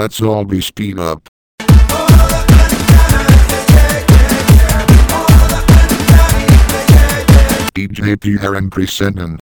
Let's all be speed up. DJ Pierre and Presentin.